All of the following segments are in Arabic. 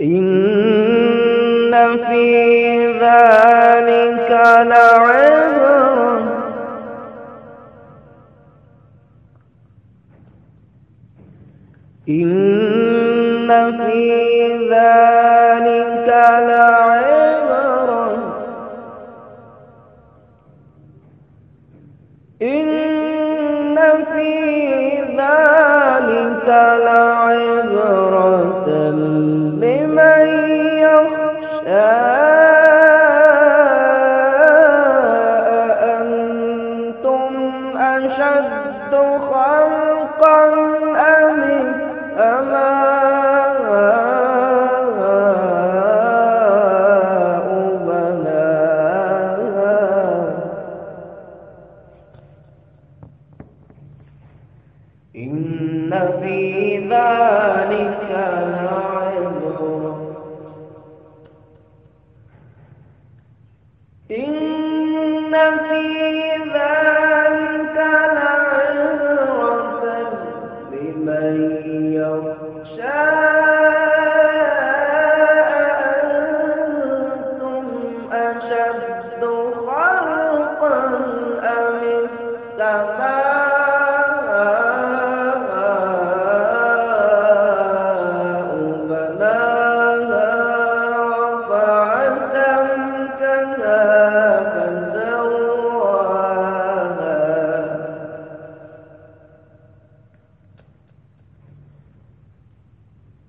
إن في ذلك لعبرة. إن في ذلك لعبرة. إن في ذلك لعبرة. Hallelujah.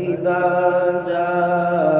فإذا جاء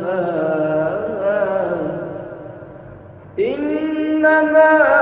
منتهاها إنما